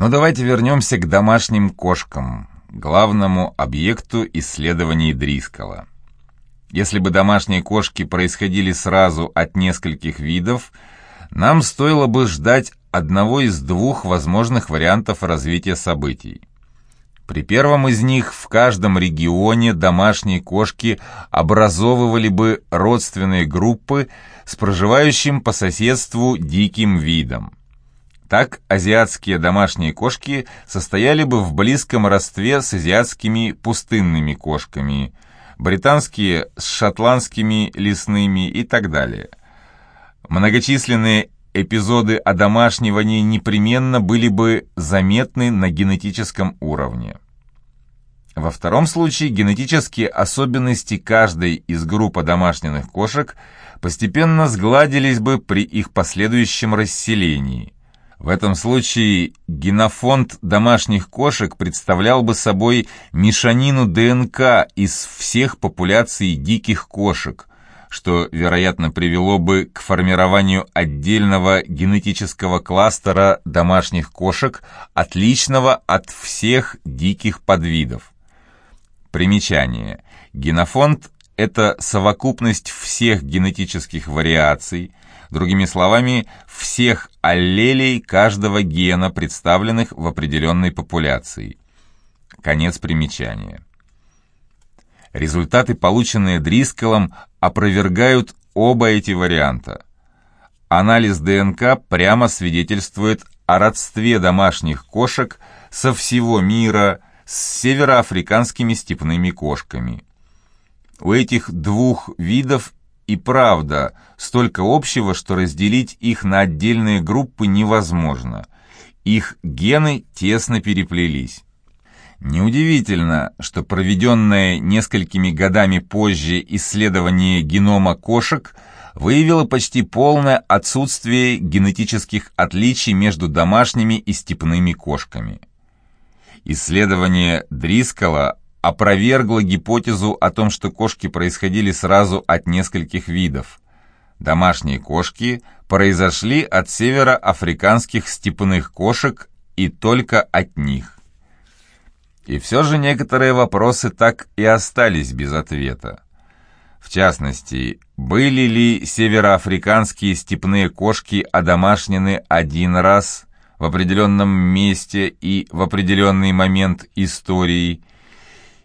Но давайте вернемся к домашним кошкам, главному объекту исследований Дрискала. Если бы домашние кошки происходили сразу от нескольких видов, нам стоило бы ждать одного из двух возможных вариантов развития событий. При первом из них в каждом регионе домашние кошки образовывали бы родственные группы с проживающим по соседству диким видом. Так азиатские домашние кошки состояли бы в близком родстве с азиатскими пустынными кошками, британские с шотландскими лесными и так далее. Многочисленные эпизоды одомашнивания непременно были бы заметны на генетическом уровне. Во втором случае генетические особенности каждой из групп одомашненных кошек постепенно сгладились бы при их последующем расселении. В этом случае генофонд домашних кошек представлял бы собой мешанину ДНК из всех популяций диких кошек, что, вероятно, привело бы к формированию отдельного генетического кластера домашних кошек, отличного от всех диких подвидов. Примечание. Генофонд – это совокупность всех генетических вариаций, другими словами, всех аллелей каждого гена, представленных в определенной популяции. Конец примечания. Результаты, полученные Дрискалом, опровергают оба эти варианта. Анализ ДНК прямо свидетельствует о родстве домашних кошек со всего мира с североафриканскими степными кошками. У этих двух видов и правда столько общего, что разделить их на отдельные группы невозможно. Их гены тесно переплелись. Неудивительно, что проведенное несколькими годами позже исследование генома кошек выявило почти полное отсутствие генетических отличий между домашними и степными кошками. Исследование Дрискала опровергло гипотезу о том, что кошки происходили сразу от нескольких видов. Домашние кошки произошли от североафриканских степных кошек и только от них. И все же некоторые вопросы так и остались без ответа. В частности, были ли североафриканские степные кошки одомашнены один раз в определенном месте и в определенный момент истории,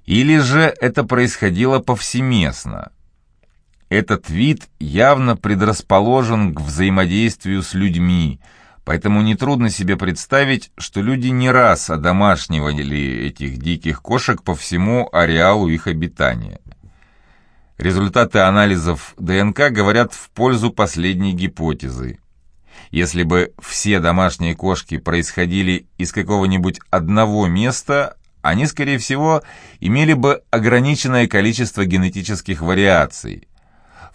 или же это происходило повсеместно? Этот вид явно предрасположен к взаимодействию с людьми – Поэтому нетрудно себе представить, что люди не раз одомашнивали этих диких кошек по всему ареалу их обитания. Результаты анализов ДНК говорят в пользу последней гипотезы. Если бы все домашние кошки происходили из какого-нибудь одного места, они, скорее всего, имели бы ограниченное количество генетических вариаций –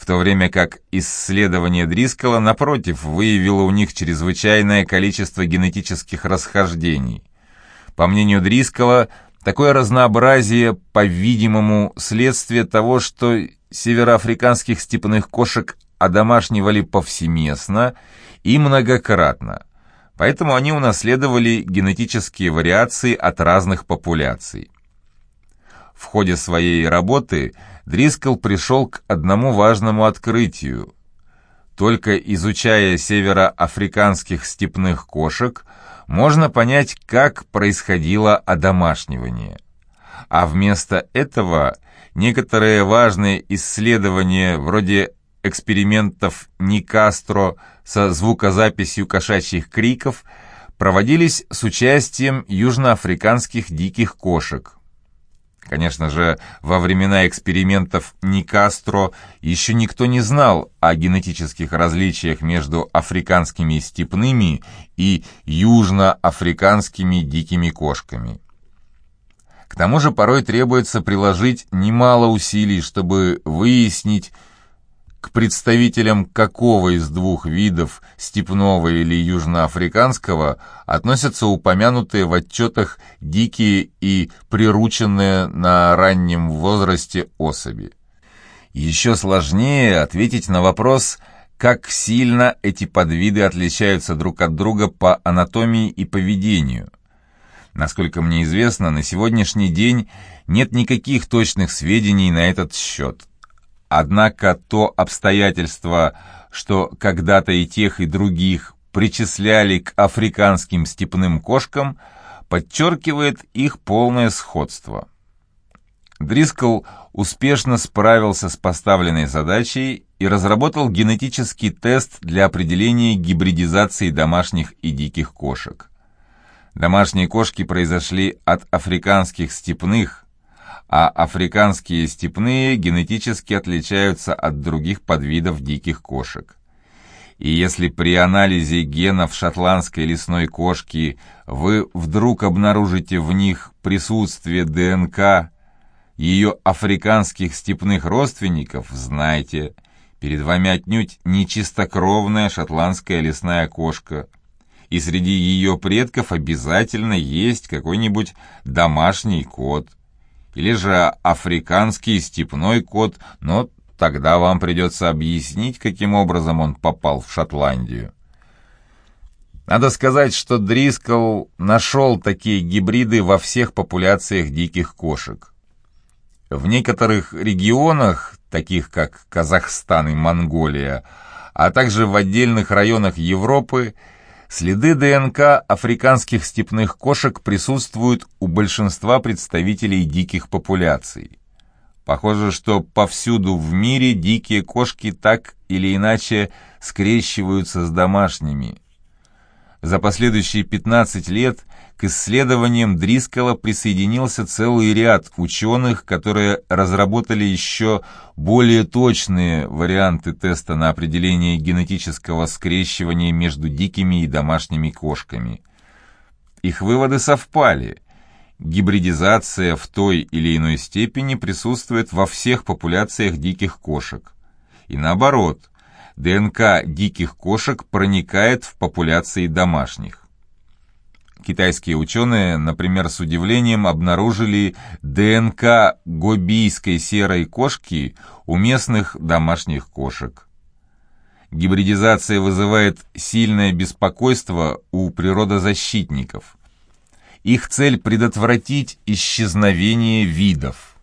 в то время как исследование Дрискала, напротив, выявило у них чрезвычайное количество генетических расхождений. По мнению Дрискала, такое разнообразие, по-видимому, следствие того, что североафриканских степных кошек одомашнивали повсеместно и многократно, поэтому они унаследовали генетические вариации от разных популяций. В ходе своей работы – Дрискл пришел к одному важному открытию. Только изучая североафриканских степных кошек, можно понять, как происходило одомашнивание. А вместо этого некоторые важные исследования, вроде экспериментов Никастро со звукозаписью кошачьих криков, проводились с участием южноафриканских диких кошек. Конечно же, во времена экспериментов Никастро еще никто не знал о генетических различиях между африканскими степными и южноафриканскими дикими кошками. К тому же порой требуется приложить немало усилий, чтобы выяснить, к представителям какого из двух видов, степного или южноафриканского, относятся упомянутые в отчетах дикие и прирученные на раннем возрасте особи. Еще сложнее ответить на вопрос, как сильно эти подвиды отличаются друг от друга по анатомии и поведению. Насколько мне известно, на сегодняшний день нет никаких точных сведений на этот счет. Однако то обстоятельство, что когда-то и тех, и других причисляли к африканским степным кошкам, подчеркивает их полное сходство. Дрискл успешно справился с поставленной задачей и разработал генетический тест для определения гибридизации домашних и диких кошек. Домашние кошки произошли от африканских степных, а африканские степные генетически отличаются от других подвидов диких кошек. И если при анализе генов шотландской лесной кошки вы вдруг обнаружите в них присутствие ДНК ее африканских степных родственников, знайте, перед вами отнюдь не чистокровная шотландская лесная кошка, и среди ее предков обязательно есть какой-нибудь домашний кот, или же африканский степной кот, но тогда вам придется объяснить, каким образом он попал в Шотландию. Надо сказать, что Дрискл нашел такие гибриды во всех популяциях диких кошек. В некоторых регионах, таких как Казахстан и Монголия, а также в отдельных районах Европы, следы ДНК африканских степных кошек присутствуют у большинства представителей диких популяций. Похоже, что повсюду в мире дикие кошки так или иначе скрещиваются с домашними. За последующие 15 лет к исследованиям Дрискала присоединился целый ряд ученых, которые разработали еще более точные варианты теста на определение генетического скрещивания между дикими и домашними кошками. Их выводы совпали. Гибридизация в той или иной степени присутствует во всех популяциях диких кошек. И наоборот, ДНК диких кошек проникает в популяции домашних. Китайские ученые, например, с удивлением обнаружили ДНК гобийской серой кошки у местных домашних кошек. Гибридизация вызывает сильное беспокойство у природозащитников. Их цель – предотвратить исчезновение видов.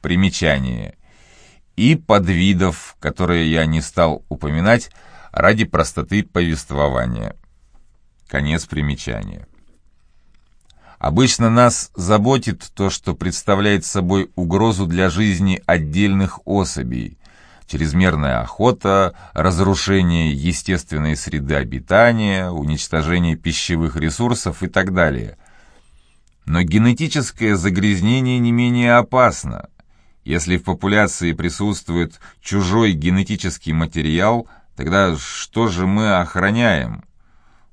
Примечание. И подвидов, которые я не стал упоминать ради простоты повествования. Конец примечания. Обычно нас заботит то, что представляет собой угрозу для жизни отдельных особей. Чрезмерная охота, разрушение естественной среды обитания, уничтожение пищевых ресурсов и так далее. Но генетическое загрязнение не менее опасно. Если в популяции присутствует чужой генетический материал, тогда что же мы охраняем?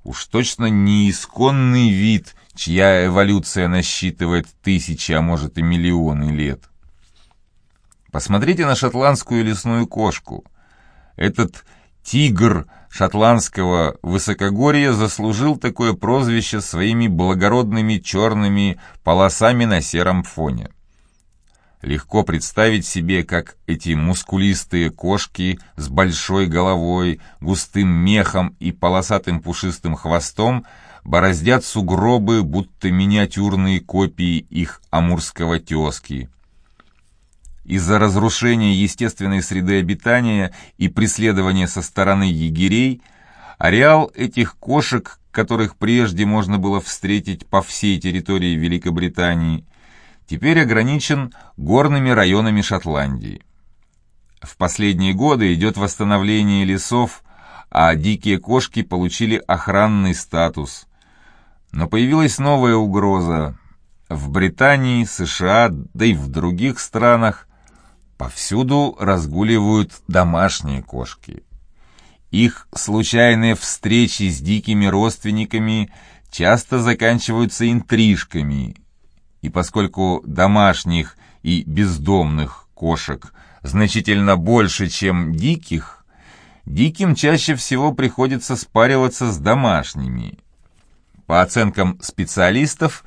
Уж точно не исконный вид, чья эволюция насчитывает тысячи, а может и миллионы лет. Посмотрите на шотландскую лесную кошку. Этот тигр шотландского высокогорья заслужил такое прозвище своими благородными черными полосами на сером фоне. Легко представить себе, как эти мускулистые кошки с большой головой, густым мехом и полосатым пушистым хвостом бороздят сугробы, будто миниатюрные копии их амурского тезки. Из-за разрушения естественной среды обитания и преследования со стороны егерей, ареал этих кошек, которых прежде можно было встретить по всей территории Великобритании, теперь ограничен горными районами Шотландии. В последние годы идет восстановление лесов, а дикие кошки получили охранный статус. Но появилась новая угроза. В Британии, США, да и в других странах повсюду разгуливают домашние кошки. Их случайные встречи с дикими родственниками часто заканчиваются интрижками – и поскольку домашних и бездомных кошек значительно больше, чем диких, диким чаще всего приходится спариваться с домашними. По оценкам специалистов,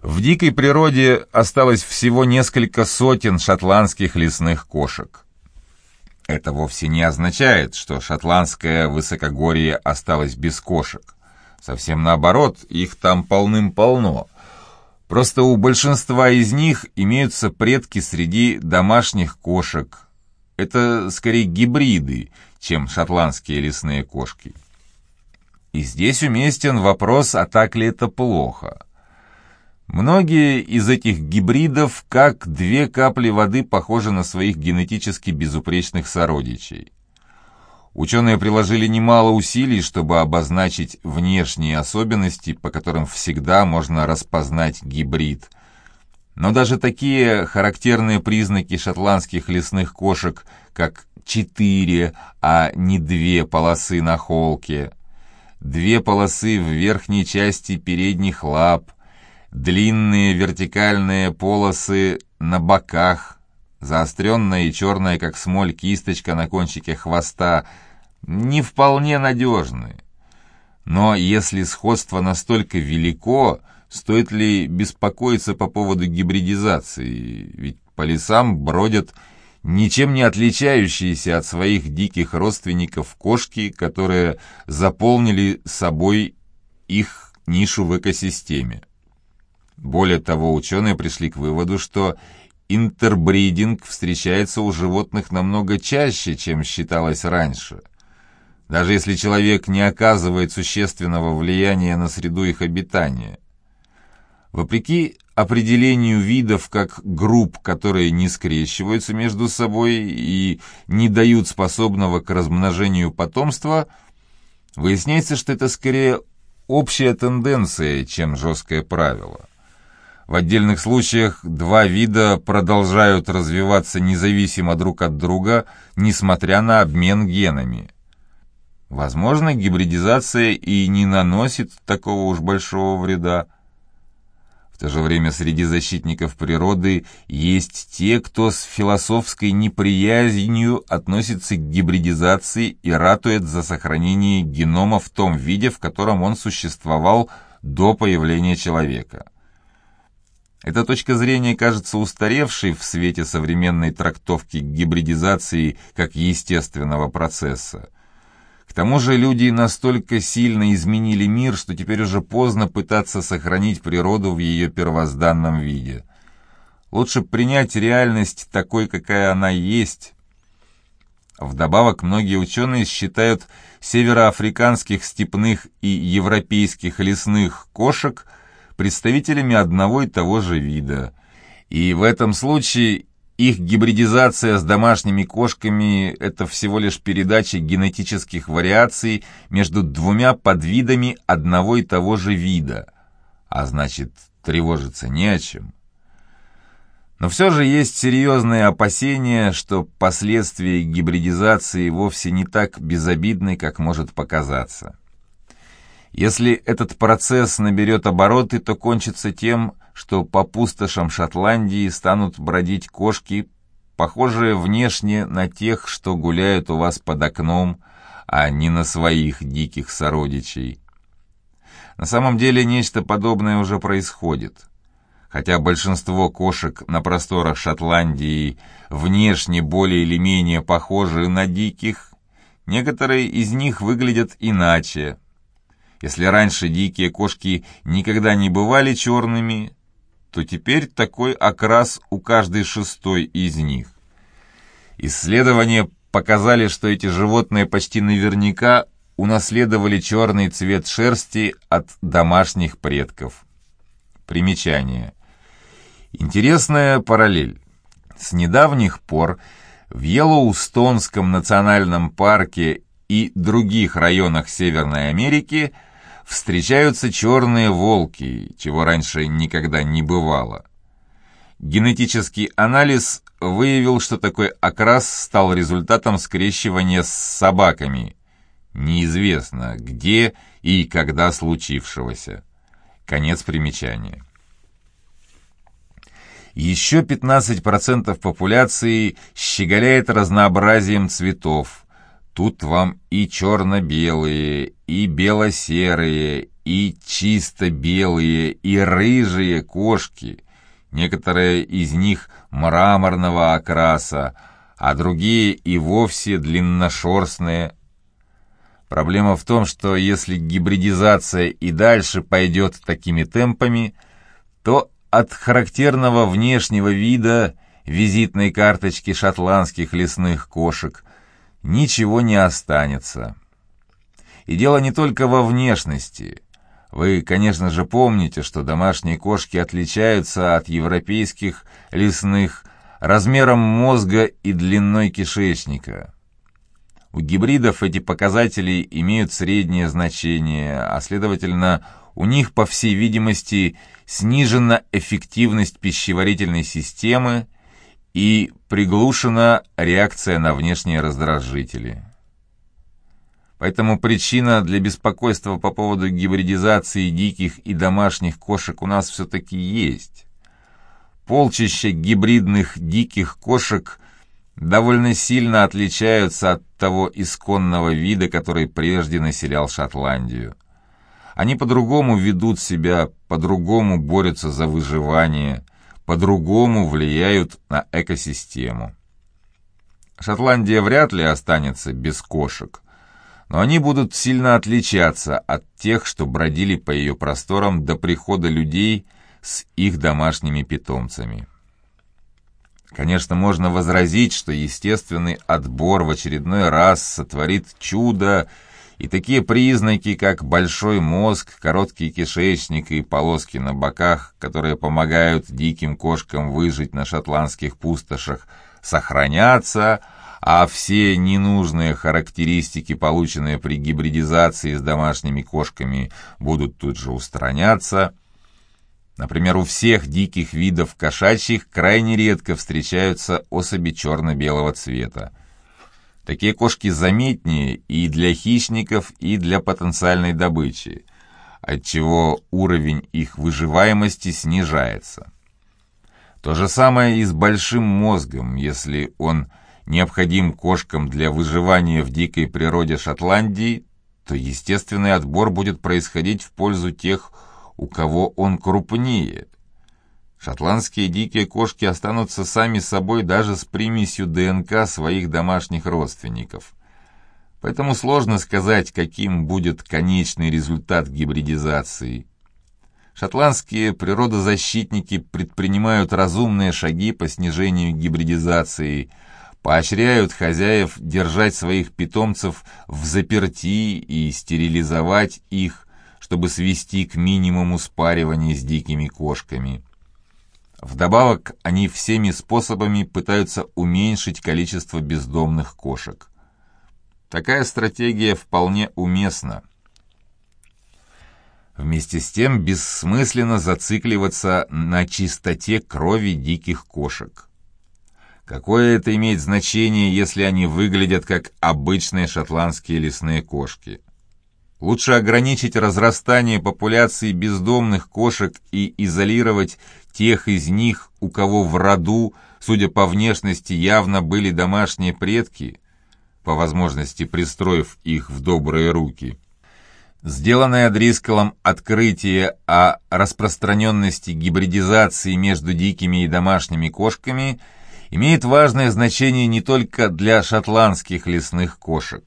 в дикой природе осталось всего несколько сотен шотландских лесных кошек. Это вовсе не означает, что шотландское высокогорье осталось без кошек. Совсем наоборот, их там полным-полно – Просто у большинства из них имеются предки среди домашних кошек. Это скорее гибриды, чем шотландские лесные кошки. И здесь уместен вопрос, а так ли это плохо? Многие из этих гибридов, как две капли воды, похожи на своих генетически безупречных сородичей. Ученые приложили немало усилий, чтобы обозначить внешние особенности, по которым всегда можно распознать гибрид. Но даже такие характерные признаки шотландских лесных кошек, как четыре, а не две полосы на холке, две полосы в верхней части передних лап, длинные вертикальные полосы на боках, заостренная и черная, как смоль, кисточка на кончике хвоста, не вполне надежны. Но если сходство настолько велико, стоит ли беспокоиться по поводу гибридизации? Ведь по лесам бродят ничем не отличающиеся от своих диких родственников кошки, которые заполнили собой их нишу в экосистеме. Более того, ученые пришли к выводу, что интербридинг встречается у животных намного чаще, чем считалось раньше. Даже если человек не оказывает существенного влияния на среду их обитания. Вопреки определению видов как групп, которые не скрещиваются между собой и не дают способного к размножению потомства, выясняется, что это скорее общая тенденция, чем жесткое правило. В отдельных случаях два вида продолжают развиваться независимо друг от друга, несмотря на обмен генами. Возможно, гибридизация и не наносит такого уж большого вреда. В то же время среди защитников природы есть те, кто с философской неприязнью относится к гибридизации и ратует за сохранение генома в том виде, в котором он существовал до появления человека. Эта точка зрения кажется устаревшей в свете современной трактовки гибридизации как естественного процесса. Тому же люди настолько сильно изменили мир, что теперь уже поздно пытаться сохранить природу в ее первозданном виде. Лучше принять реальность такой, какая она есть. Вдобавок, многие ученые считают североафриканских степных и европейских лесных кошек – представителями одного и того же вида. И в этом случае их гибридизация с домашними кошками – это всего лишь передача генетических вариаций между двумя подвидами одного и того же вида. А значит, тревожиться не о чем. Но все же есть серьезные опасения, что последствия гибридизации вовсе не так безобидны, как может показаться. Если этот процесс наберет обороты, то кончится тем, что по пустошам Шотландии станут бродить кошки, похожие внешне на тех, что гуляют у вас под окном, а не на своих диких сородичей. На самом деле нечто подобное уже происходит. Хотя большинство кошек на просторах Шотландии внешне более или менее похожи на диких, некоторые из них выглядят иначе, если раньше дикие кошки никогда не бывали черными, то теперь такой окрас у каждой шестой из них. Исследования показали, что эти животные почти наверняка унаследовали черный цвет шерсти от домашних предков. Примечание. Интересная параллель. С недавних пор в Йеллоустонском национальном парке и других районах Северной Америки – встречаются черные волки, чего раньше никогда не бывало. Генетический анализ выявил, что такой окрас стал результатом скрещивания с собаками. Неизвестно, где и когда случившегося. Конец примечания. Еще 15% популяции щеголяет разнообразием цветов – Тут вам и черно-белые, и бело-серые, и чисто белые, и рыжие кошки. Некоторые из них мраморного окраса, а другие и вовсе длинношерстные. Проблема в том, что если гибридизация и дальше пойдет такими темпами, то от характерного внешнего вида визитной карточки шотландских лесных кошек ничего не останется. И дело не только во внешности. Вы, конечно же, помните, что домашние кошки отличаются от европейских лесных размером мозга и длиной кишечника. У гибридов эти показатели имеют среднее значение, а следовательно, у них, по всей видимости, снижена эффективность пищеварительной системы и приглушена реакция на внешние раздражители. Поэтому причина для беспокойства по поводу гибридизации диких и домашних кошек у нас все-таки есть. Полчища гибридных диких кошек довольно сильно отличаются от того исконного вида, который прежде населял Шотландию. Они по-другому ведут себя, по-другому борются за выживание, по-другому влияют на экосистему. Шотландия вряд ли останется без кошек, но они будут сильно отличаться от тех, что бродили по ее просторам до прихода людей с их домашними питомцами. Конечно, можно возразить, что естественный отбор в очередной раз сотворит чудо, и такие признаки, как большой мозг, короткий кишечник и полоски на боках, которые помогают диким кошкам выжить на шотландских пустошах, сохранятся, а все ненужные характеристики, полученные при гибридизации с домашними кошками, будут тут же устраняться. Например, у всех диких видов кошачьих крайне редко встречаются особи черно-белого цвета. Такие кошки заметнее и для хищников, и для потенциальной добычи, отчего уровень их выживаемости снижается. То же самое и с большим мозгом, если он необходим кошкам для выживания в дикой природе Шотландии, то естественный отбор будет происходить в пользу тех, у кого он крупнее. Шотландские дикие кошки останутся сами собой даже с примесью ДНК своих домашних родственников. Поэтому сложно сказать, каким будет конечный результат гибридизации. Шотландские природозащитники предпринимают разумные шаги по снижению гибридизации – поощряют хозяев держать своих питомцев в заперти и стерилизовать их, чтобы свести к минимуму спаривание с дикими кошками. Вдобавок, они всеми способами пытаются уменьшить количество бездомных кошек. Такая стратегия вполне уместна. Вместе с тем бессмысленно зацикливаться на чистоте крови диких кошек. Какое это имеет значение, если они выглядят как обычные шотландские лесные кошки? Лучше ограничить разрастание популяции бездомных кошек и изолировать тех из них, у кого в роду, судя по внешности, явно были домашние предки, по возможности пристроив их в добрые руки. Сделанное Дрисколом открытие о распространенности гибридизации между дикими и домашними кошками – имеет важное значение не только для шотландских лесных кошек.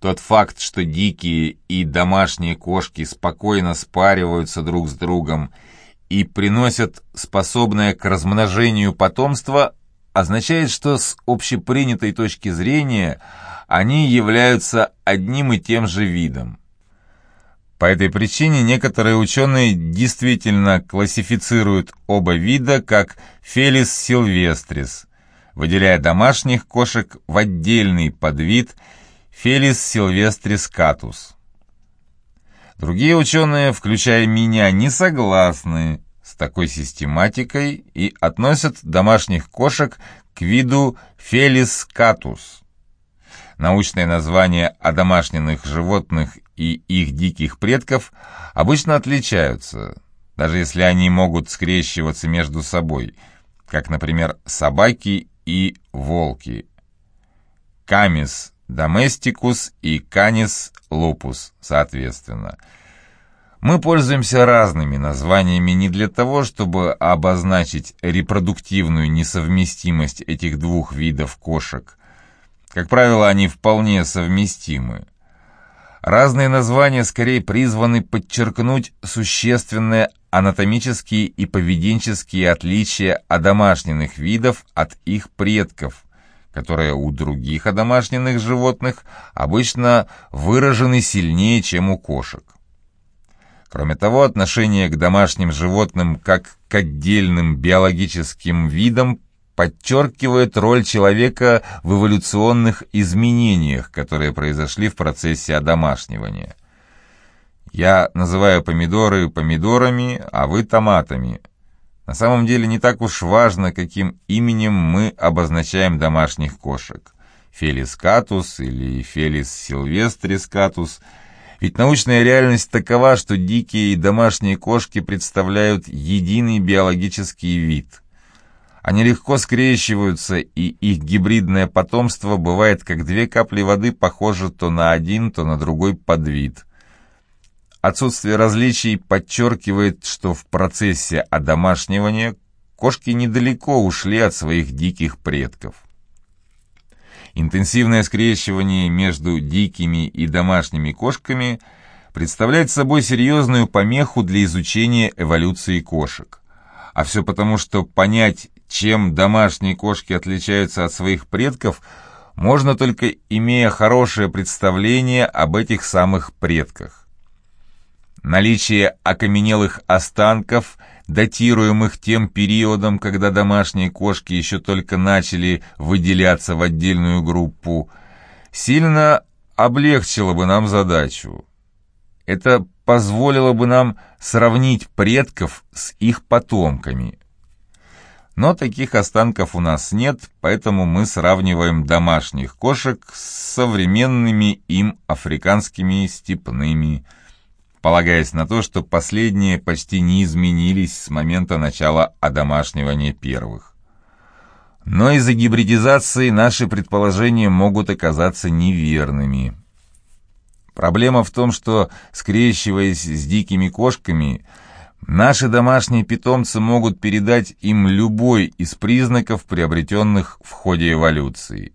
Тот факт, что дикие и домашние кошки спокойно спариваются друг с другом и приносят способное к размножению потомство, означает, что с общепринятой точки зрения они являются одним и тем же видом. По этой причине некоторые ученые действительно классифицируют оба вида как Фелис силвестрис, выделяя домашних кошек в отдельный подвид Фелис силвестрис катус. Другие ученые, включая меня, не согласны с такой систематикой и относят домашних кошек к виду Фелис катус. Научные названия одомашненных животных и их диких предков обычно отличаются, даже если они могут скрещиваться между собой, как, например, собаки и волки. Камис доместикус и канис лупус, соответственно. Мы пользуемся разными названиями не для того, чтобы обозначить репродуктивную несовместимость этих двух видов кошек. Как правило, они вполне совместимы. Разные названия скорее призваны подчеркнуть существенное анатомические и поведенческие отличия одомашненных видов от их предков, которые у других одомашненных животных обычно выражены сильнее, чем у кошек. Кроме того, отношение к домашним животным как к отдельным биологическим видам подчеркивает роль человека в эволюционных изменениях, которые произошли в процессе одомашнивания. Я называю помидоры помидорами, а вы томатами. На самом деле не так уж важно, каким именем мы обозначаем домашних кошек. Фелис катус или Фелис силвестрис катус – ведь научная реальность такова, что дикие и домашние кошки представляют единый биологический вид. Они легко скрещиваются, и их гибридное потомство бывает как две капли воды похоже то на один, то на другой подвид. Отсутствие различий подчеркивает, что в процессе одомашнивания кошки недалеко ушли от своих диких предков. Интенсивное скрещивание между дикими и домашними кошками представляет собой серьезную помеху для изучения эволюции кошек. А все потому, что понять, чем домашние кошки отличаются от своих предков, можно только имея хорошее представление об этих самых предках. Наличие окаменелых останков – датируемых тем периодом, когда домашние кошки еще только начали выделяться в отдельную группу, сильно облегчило бы нам задачу. Это позволило бы нам сравнить предков с их потомками. Но таких останков у нас нет, поэтому мы сравниваем домашних кошек с современными им африканскими степными кошками полагаясь на то, что последние почти не изменились с момента начала одомашнивания первых. Но из-за гибридизации наши предположения могут оказаться неверными. Проблема в том, что, скрещиваясь с дикими кошками, наши домашние питомцы могут передать им любой из признаков, приобретенных в ходе эволюции.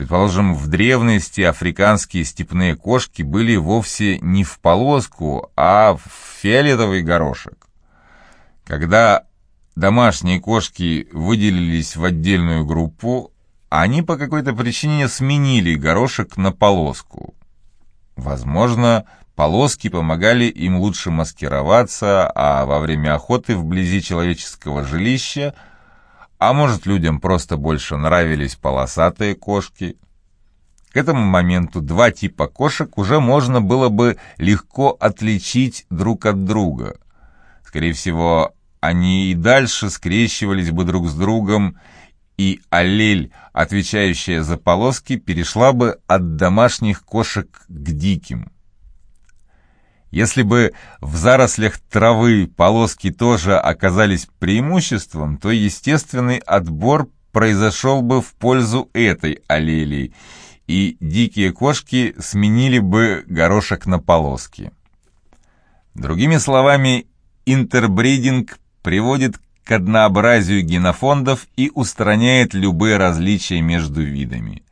Предположим, в древности африканские степные кошки были вовсе не в полоску, а в фиолетовый горошек. Когда домашние кошки выделились в отдельную группу, они по какой-то причине сменили горошек на полоску. Возможно, полоски помогали им лучше маскироваться, а во время охоты вблизи человеческого жилища – а может, людям просто больше нравились полосатые кошки? К этому моменту два типа кошек уже можно было бы легко отличить друг от друга. Скорее всего, они и дальше скрещивались бы друг с другом, и аллель, отвечающая за полоски, перешла бы от домашних кошек к диким. Если бы в зарослях травы полоски тоже оказались преимуществом, то естественный отбор произошел бы в пользу этой аллелии, и дикие кошки сменили бы горошек на полоски. Другими словами, интербридинг приводит к однообразию генофондов и устраняет любые различия между видами.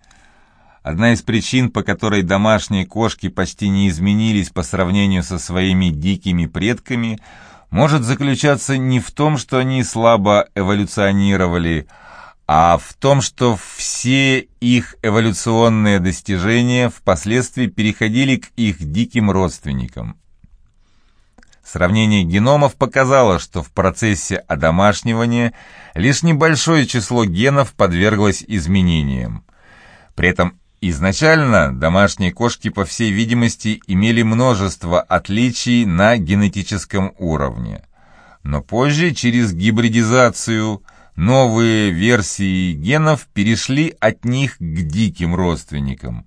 Одна из причин, по которой домашние кошки почти не изменились по сравнению со своими дикими предками, может заключаться не в том, что они слабо эволюционировали, а в том, что все их эволюционные достижения впоследствии переходили к их диким родственникам. Сравнение геномов показало, что в процессе одомашнивания лишь небольшое число генов подверглось изменениям. При этом Изначально домашние кошки, по всей видимости, имели множество отличий на генетическом уровне. Но позже, через гибридизацию, новые версии генов перешли от них к диким родственникам.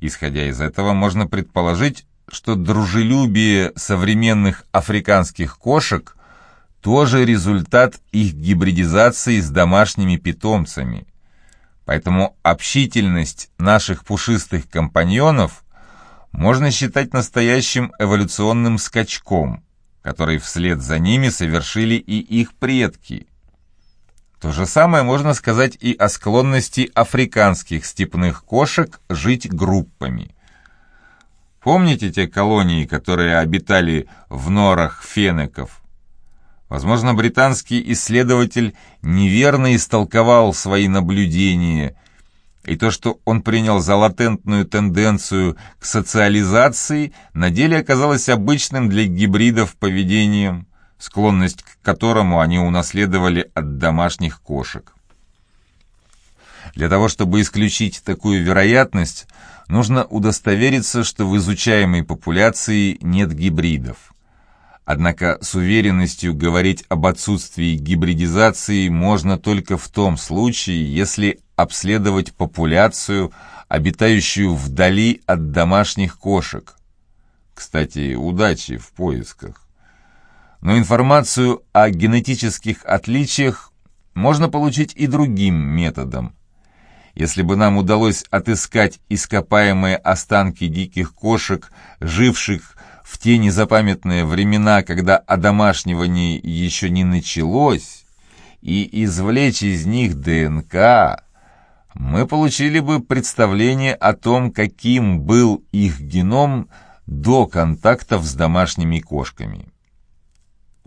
Исходя из этого, можно предположить, что дружелюбие современных африканских кошек тоже результат их гибридизации с домашними питомцами – Поэтому общительность наших пушистых компаньонов можно считать настоящим эволюционным скачком, который вслед за ними совершили и их предки. То же самое можно сказать и о склонности африканских степных кошек жить группами. Помните те колонии, которые обитали в норах фенеков? Возможно, британский исследователь неверно истолковал свои наблюдения, и то, что он принял за латентную тенденцию к социализации, на деле оказалось обычным для гибридов поведением, склонность к которому они унаследовали от домашних кошек. Для того, чтобы исключить такую вероятность, нужно удостовериться, что в изучаемой популяции нет гибридов. Однако с уверенностью говорить об отсутствии гибридизации можно только в том случае, если обследовать популяцию, обитающую вдали от домашних кошек. Кстати, удачи в поисках. Но информацию о генетических отличиях можно получить и другим методом. Если бы нам удалось отыскать ископаемые останки диких кошек, живших в те незапамятные времена, когда одомашнивание еще не началось, и извлечь из них ДНК, мы получили бы представление о том, каким был их геном до контактов с домашними кошками.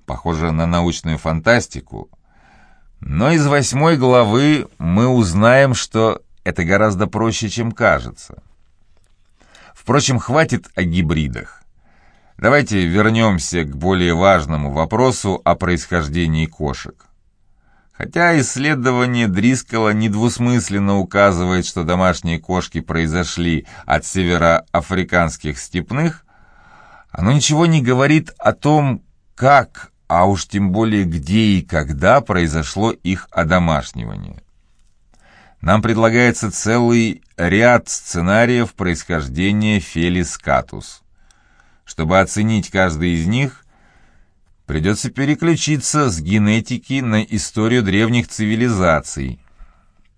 Похоже на научную фантастику, но из восьмой главы мы узнаем, что это гораздо проще, чем кажется. Впрочем, хватит о гибридах. Давайте вернемся к более важному вопросу о происхождении кошек. Хотя исследование Дрискала недвусмысленно указывает, что домашние кошки произошли от североафриканских степных, оно ничего не говорит о том, как, а уж тем более где и когда произошло их одомашнивание. Нам предлагается целый ряд сценариев происхождения Фелис катус. Чтобы оценить каждый из них, придется переключиться с генетики на историю древних цивилизаций.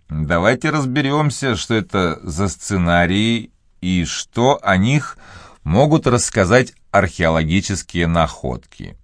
Давайте разберемся, что это за сценарии и что о них могут рассказать археологические находки.